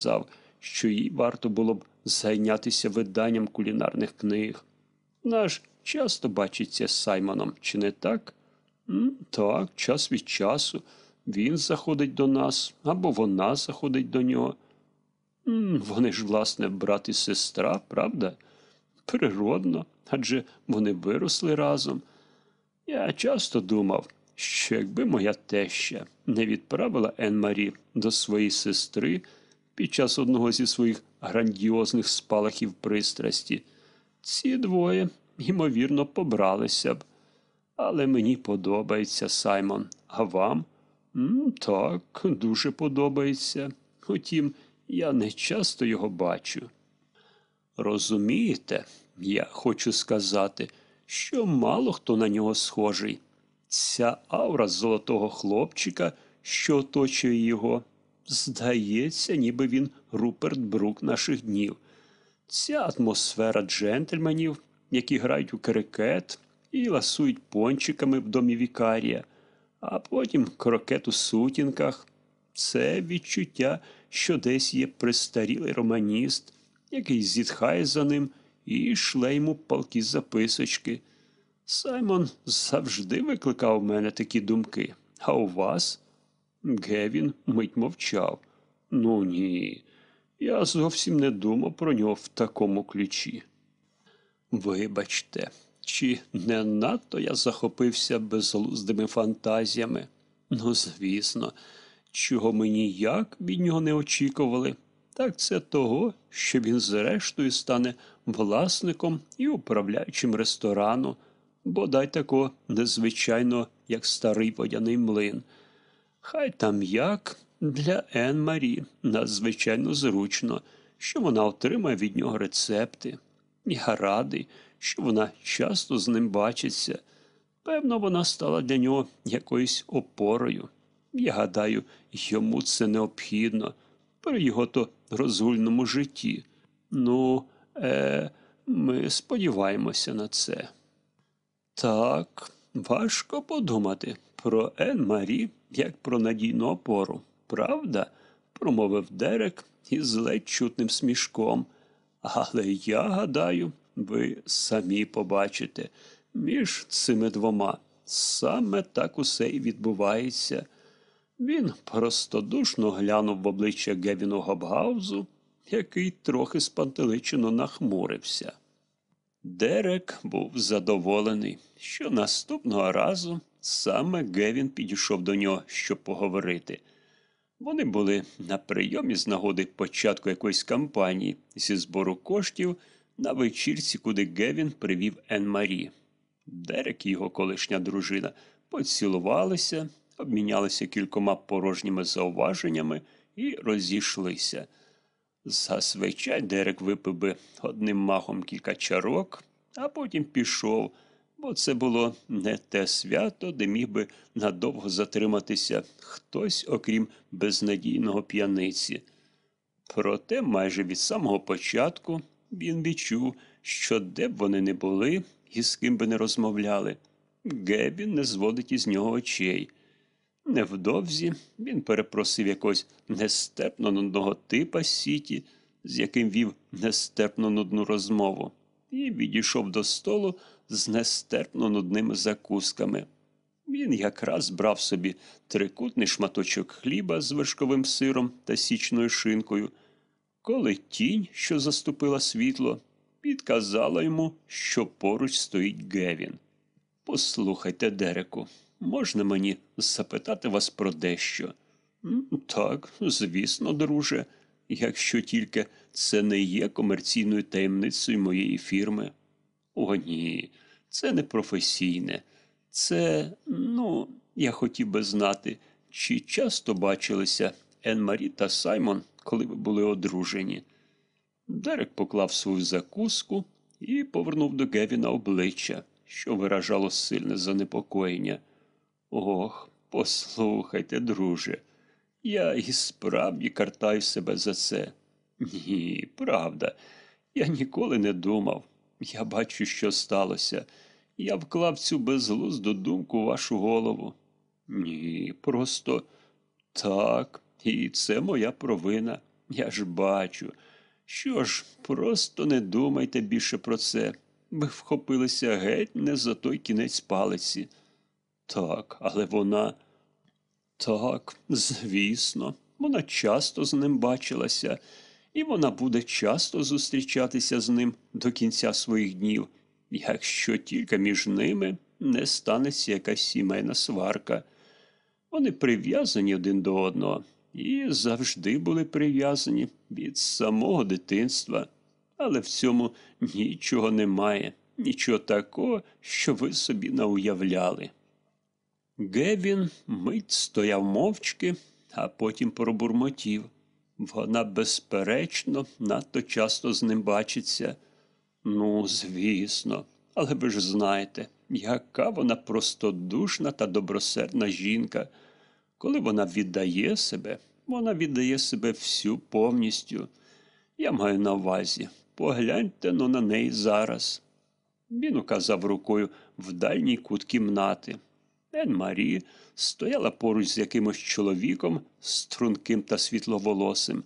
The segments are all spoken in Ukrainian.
сказав, що їй варто було б зайнятися виданням кулінарних книг. Наш часто бачиться з Саймоном, чи не так? М, так, час від часу. Він заходить до нас, або вона заходить до нього. М, вони ж, власне, брат і сестра, правда? Природно, адже вони виросли разом. Я часто думав, що якби моя теща не відправила Ен-Марі до своєї сестри під час одного зі своїх грандіозних спалахів пристрасті, ці двоє, ймовірно, побралися б. Але мені подобається Саймон, а вам? М, так, дуже подобається. Утім, я не часто його бачу. Розумієте, я хочу сказати, що мало хто на нього схожий. Ця аура золотого хлопчика, що оточує його, здається, ніби він Руперт Брук наших днів. Ця атмосфера джентльменів, які грають у крикет і ласують пончиками в домі вікарія, а потім крокет у сутінках. Це відчуття, що десь є престарілий романіст, який зітхає за ним і шле йому палкі записочки. Саймон завжди викликав у мене такі думки. А у вас? Гевін мить мовчав. Ну ні, я зовсім не думав про нього в такому ключі. Вибачте, чи не надто я захопився безглуздими фантазіями? Ну, звісно, чого ми ніяк від нього не очікували, так це того, що він зрештою стане власником і управляючим ресторану, бодай такого незвичайно, як старий водяний млин. Хай там як для Ен Марі надзвичайно зручно, що вона отримає від нього рецепти. Я радий, що вона часто з ним бачиться. Певно, вона стала для нього якоюсь опорою. Я гадаю, йому це необхідно при його то розгульному житті. Ну, е, ми сподіваємося на це. Так, важко подумати про Ен Марі як про надійну опору, правда? промовив Дерек із ледь чутним смішком. Але я гадаю, ви самі побачите, між цими двома саме так усе і відбувається. Він простодушно глянув в обличчя Гевіну Гобгаузу, який трохи спантеличено нахмурився. Дерек був задоволений, що наступного разу саме Гевін підійшов до нього, щоб поговорити. Вони були на прийомі з нагоди початку якоїсь кампанії зі збору коштів на вечірці, куди Гевін привів Ен Марі. Дерек і його колишня дружина поцілувалися, обмінялися кількома порожніми зауваженнями і розійшлися. Зазвичай Дерек випив би одним махом кілька чарок, а потім пішов, бо це було не те свято, де міг би надовго затриматися хтось, окрім безнадійного п'яниці. Проте майже від самого початку він відчув, що де б вони не були і з ким би не розмовляли, Гебін не зводить із нього очей. Невдовзі він перепросив якогось нестерпно нудного типа сіті, з яким вів нестерпно нудну розмову, і відійшов до столу з нестерпно нудними закусками. Він якраз брав собі трикутний шматочок хліба з вершковим сиром та січною шинкою, коли тінь, що заступила світло, підказала йому, що поруч стоїть Гевін. Послухайте, Дереку, можна мені запитати вас про дещо? Так, звісно, друже, якщо тільки це не є комерційною таємницею моєї фірми. О, ні, це не професійне. Це, ну, я хотів би знати, чи часто бачилися Ен Марі та Саймон, коли ви були одружені. Дерек поклав свою закуску і повернув до Гевіна обличчя, що виражало сильне занепокоєння. Ох, послухайте, друже, я і справді картаю себе за це. Ні, правда, я ніколи не думав. Я бачу, що сталося. Я вклав цю безглузду думку у вашу голову. Ні, просто так, і це моя провина. Я ж бачу. Що ж, просто не думайте більше про це. Ви вхопилися геть не за той кінець палиці. Так, але вона. Так, звісно, вона часто з ним бачилася, і вона буде часто зустрічатися з ним до кінця своїх днів, якщо тільки між ними не станеться якась сімейна сварка. Вони прив'язані один до одного і завжди були прив'язані від самого дитинства. Але в цьому нічого немає, нічого такого, що ви собі науявляли. Гевін мить стояв мовчки, а потім пробурмотів. Вона, безперечно, надто часто з ним бачиться. Ну, звісно, але ви ж знаєте, яка вона простодушна та добросердна жінка. Коли вона віддає себе, вона віддає себе всю повністю. Я маю на увазі, погляньте но на неї зараз. Він указав рукою в дальній кут кімнати. Ен Марі стояла поруч з якимось чоловіком, струнким та світловолосим.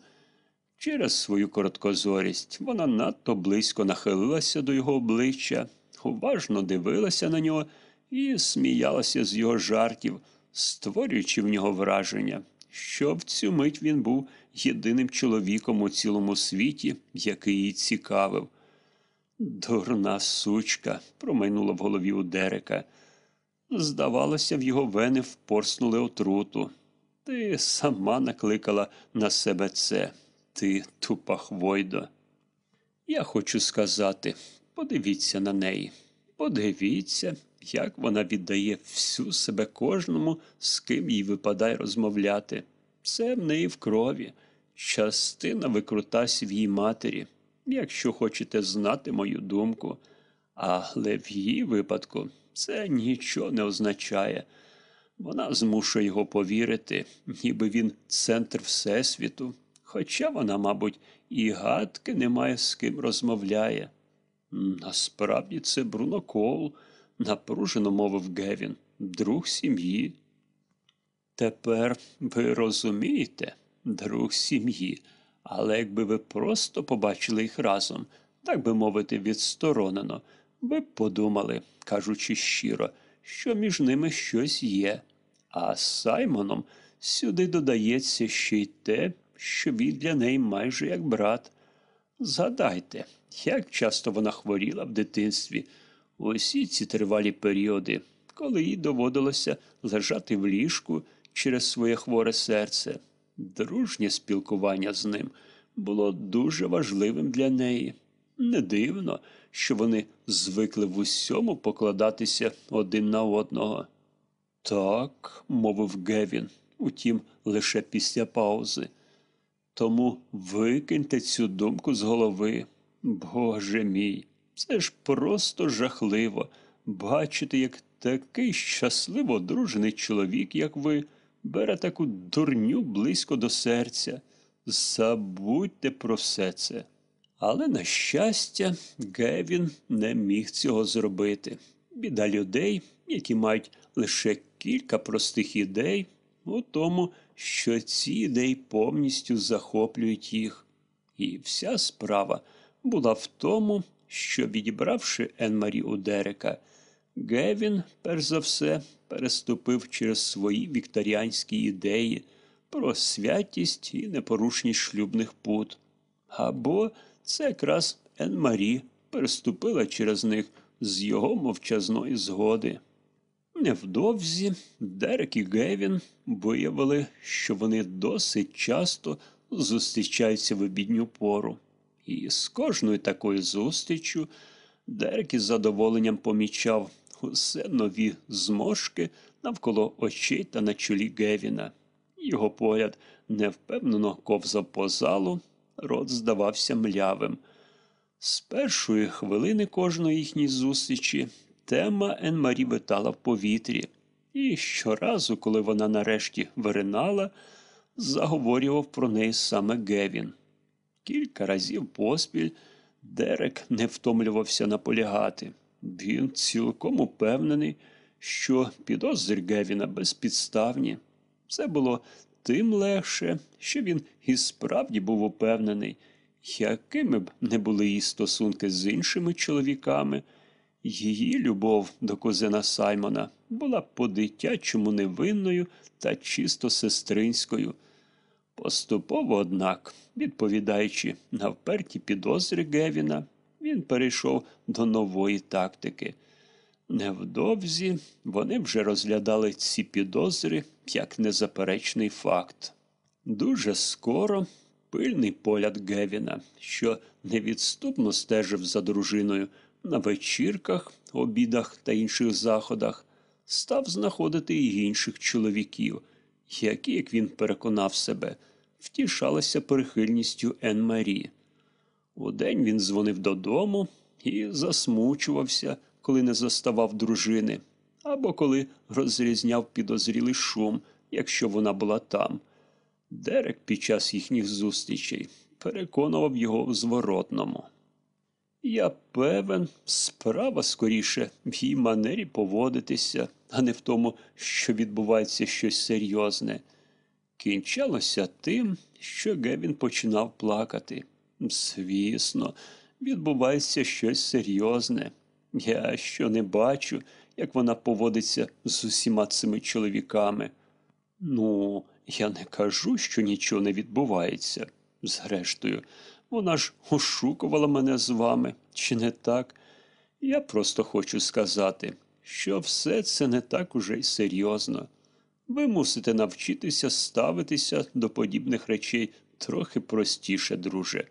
Через свою короткозорість вона надто близько нахилилася до його обличчя, уважно дивилася на нього і сміялася з його жартів, створюючи в нього враження, що в цю мить він був єдиним чоловіком у цілому світі, який її цікавив. Дурна сучка, промайнула в голові у Дерека. Здавалося, в його вени впорснули отруту. Ти сама накликала на себе це, ти тупа хвойдо. Я хочу сказати, подивіться на неї, подивіться, як вона віддає всю себе кожному, з ким їй випадає розмовляти. Це в неї в крові, частина викрутась в її матері, якщо хочете знати мою думку. Але в її випадку це нічого не означає. Вона змушує його повірити, ніби він центр Всесвіту, хоча вона, мабуть, і гадки не має з ким розмовляє. Насправді це Бруно Коул, напружено мовив Гевін, друг сім'ї. Тепер ви розумієте, друг сім'ї, але якби ви просто побачили їх разом, так би мовити, відсторонено, ви б подумали, кажучи щиро, що між ними щось є. А з Саймоном сюди додається ще й те, що він для неї майже як брат. Згадайте, як часто вона хворіла в дитинстві, усі ці тривалі періоди, коли їй доводилося лежати в ліжку через своє хворе серце. Дружнє спілкування з ним було дуже важливим для неї. Не дивно, що вони звикли в усьому покладатися один на одного. Так, мовив Гевін, утім, лише після паузи. Тому викиньте цю думку з голови. Боже мій, це ж просто жахливо бачити, як такий щасливо одружений чоловік, як ви, бере таку дурню близько до серця. Забудьте про все це. Але, на щастя, Гевін не міг цього зробити. Біда людей, які мають лише кілька простих ідей, у тому, що ці ідеї повністю захоплюють їх. І вся справа була в тому, що, відібравши Енмарі у Дерека, Гевін, перш за все, переступив через свої вікторіанські ідеї про святість і непорушність шлюбних пут. Або це якраз Ен-Марі переступила через них з його мовчазної згоди. Невдовзі Дерек і Гевін виявили, що вони досить часто зустрічаються в обідню пору. І з кожною такою зустрічю Дерек із задоволенням помічав усе нові зморшки навколо очей та на чолі Гевіна. Його погляд невпевнено ковзав по залу, рот здавався млявим. З першої хвилини кожної їхньої зустрічі тема Енмарі витала в повітрі, і щоразу, коли вона нарешті виринала, заговорював про неї саме Гевін. Кілька разів поспіль Дерек не втомлювався наполягати. Він цілком упевнений, що підозри Гевіна безпідставні. Це було тим легше, що він і справді був упевнений, якими б не були її стосунки з іншими чоловіками, її любов до кузена Саймона була по-дитячому невинною та чисто сестринською. Поступово, однак, відповідаючи на вперті підозри Гевіна, він перейшов до нової тактики. Невдовзі вони вже розглядали ці підозри як незаперечний факт. Дуже скоро пильний погляд Гевіна, що невідступно стежив за дружиною на вечірках, обідах та інших заходах, став знаходити й інших чоловіків, які, як він переконав себе, втішалися прихильністю Ен Марі. Удень він дзвонив додому і засмучувався, коли не заставав дружини, або коли розрізняв підозрілий шум, якщо вона була там. Дерек під час їхніх зустрічей переконував його в зворотному. Я певен, справа скоріше в її манері поводитися, а не в тому, що відбувається щось серйозне. Кінчалося тим, що Гевін починав плакати. Звісно, відбувається щось серйозне. Я що не бачу, як вона поводиться з усіма цими чоловіками. Ну, я не кажу, що нічого не відбувається. Зрештою, вона ж ошукувала мене з вами, чи не так? Я просто хочу сказати, що все це не так уже й серйозно. Ви мусите навчитися ставитися до подібних речей трохи простіше, друже.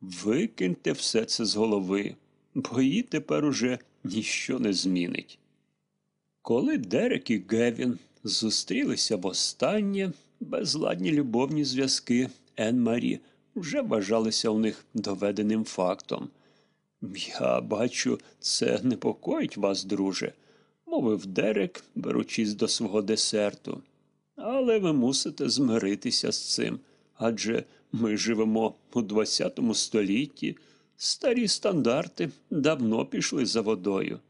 Викиньте все це з голови, бо її тепер уже ніщо не змінить. Коли Дерек і Гевін зустрілися востаннє, безладні любовні зв'язки Ен Марі вже вважалися у них доведеним фактом. Я бачу, це непокоїть вас, друже, мовив Дерек, беручись до свого десерту. Але ви мусите змиритися з цим, адже ми живемо у ХХ столітті, старі стандарти давно пішли за водою.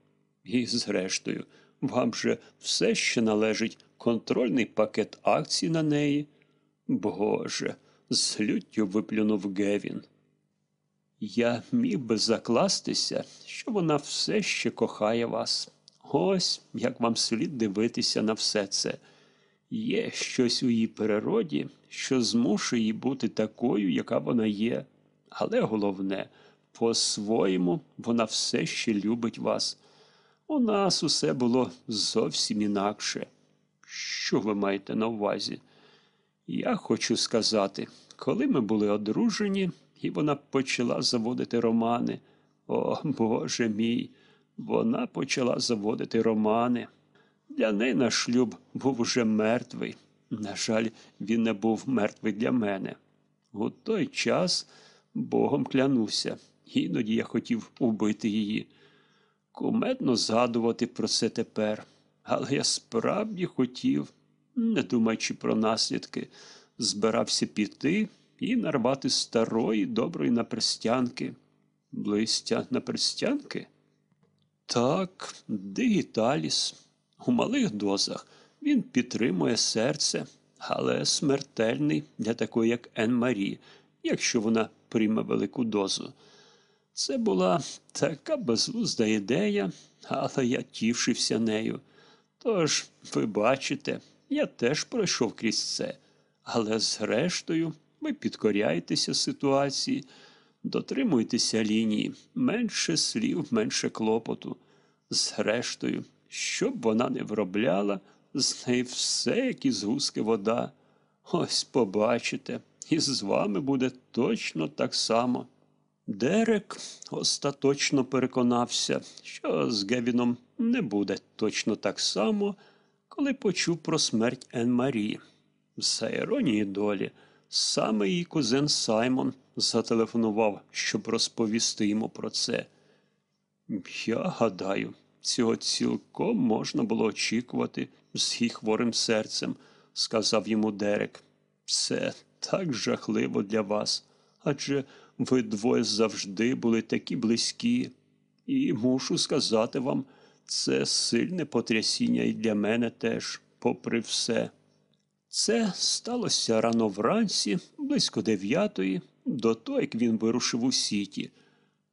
І, зрештою, вам же все ще належить контрольний пакет акцій на неї. Боже, з люттю виплюнув Гевін. Я міг би закластися, що вона все ще кохає вас. Ось як вам слід дивитися на все це. Є щось у її природі, що змушує її бути такою, яка вона є. Але головне, по-своєму вона все ще любить вас. У нас усе було зовсім інакше. Що ви маєте на увазі? Я хочу сказати, коли ми були одружені, і вона почала заводити романи. О, Боже мій, вона почала заводити романи. Для неї наш шлюб був уже мертвий. На жаль, він не був мертвий для мене. У той час Богом клянуся, іноді я хотів убити її. Кумедно згадувати про це тепер, але я справді хотів, не думаючи про наслідки, збирався піти і нарвати старої доброї наперстянки. Блистя наперстянки? Так, дигіталіс. У малих дозах він підтримує серце, але смертельний для такої, як Ен Марі, якщо вона прийме велику дозу. Це була така безглузда ідея, але я тішився нею. Тож, ви бачите, я теж пройшов крізь це, але зрештою ви підкоряєтеся ситуації, дотримуєтеся лінії, менше слів, менше клопоту. Зрештою, що б вона не виробляла, з неї все, як із гуски вода. Ось побачите, і з вами буде точно так само. Дерек остаточно переконався, що з Гевіном не буде точно так само, коли почув про смерть Ен Марі. За іронії долі, саме її кузен Саймон зателефонував, щоб розповісти йому про це. Я гадаю, цього цілком можна було очікувати з її хворим серцем, сказав йому Дерек. Це так жахливо для вас, адже ви двоє завжди були такі близькі, і мушу сказати вам, це сильне потрясіння і для мене теж, попри все. Це сталося рано вранці, близько дев'ятої, до того, як він вирушив у сіті.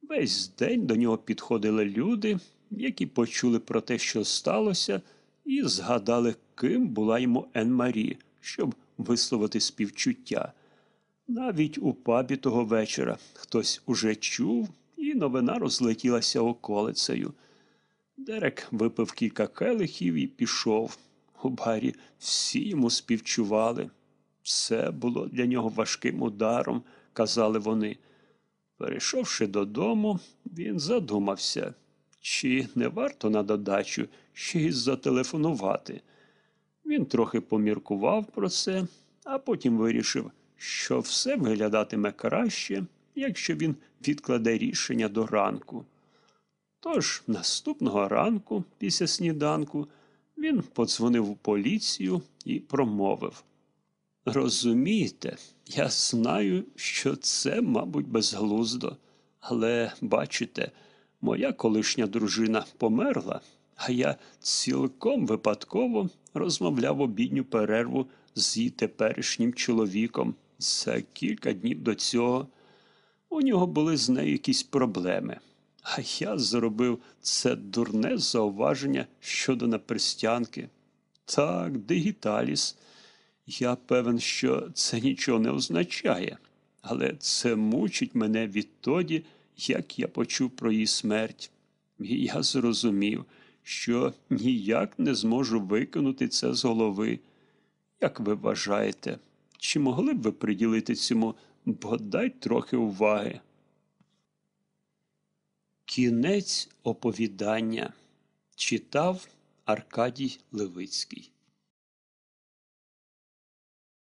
Весь день до нього підходили люди, які почули про те, що сталося, і згадали, ким була йому Ен Марі, щоб висловити співчуття. Навіть у пабі того вечора хтось уже чув, і новина розлетілася околицею. Дерек випив кілька келихів і пішов. У барі всі йому співчували. Це було для нього важким ударом, казали вони. Перейшовши додому, він задумався, чи не варто на додачу ще й зателефонувати. Він трохи поміркував про це, а потім вирішив, що все виглядатиме краще, якщо він відкладе рішення до ранку. Тож наступного ранку, після сніданку, він подзвонив у поліцію і промовив. Розумієте, я знаю, що це, мабуть, безглуздо, але бачите, моя колишня дружина померла, а я цілком випадково розмовляв обідню перерву з її теперішнім чоловіком за кілька днів до цього. У нього були з нею якісь проблеми. А я зробив це дурне зауваження щодо наперстянки. Так, дигіталіс. Я певен, що це нічого не означає, але це мучить мене відтоді, як я почув про її смерть. І я зрозумів, що ніяк не зможу викинути це з голови. Як ви вважаєте, чи могли б ви приділити цьому бодай трохи уваги? Кінець оповідання читав Аркадій Левицький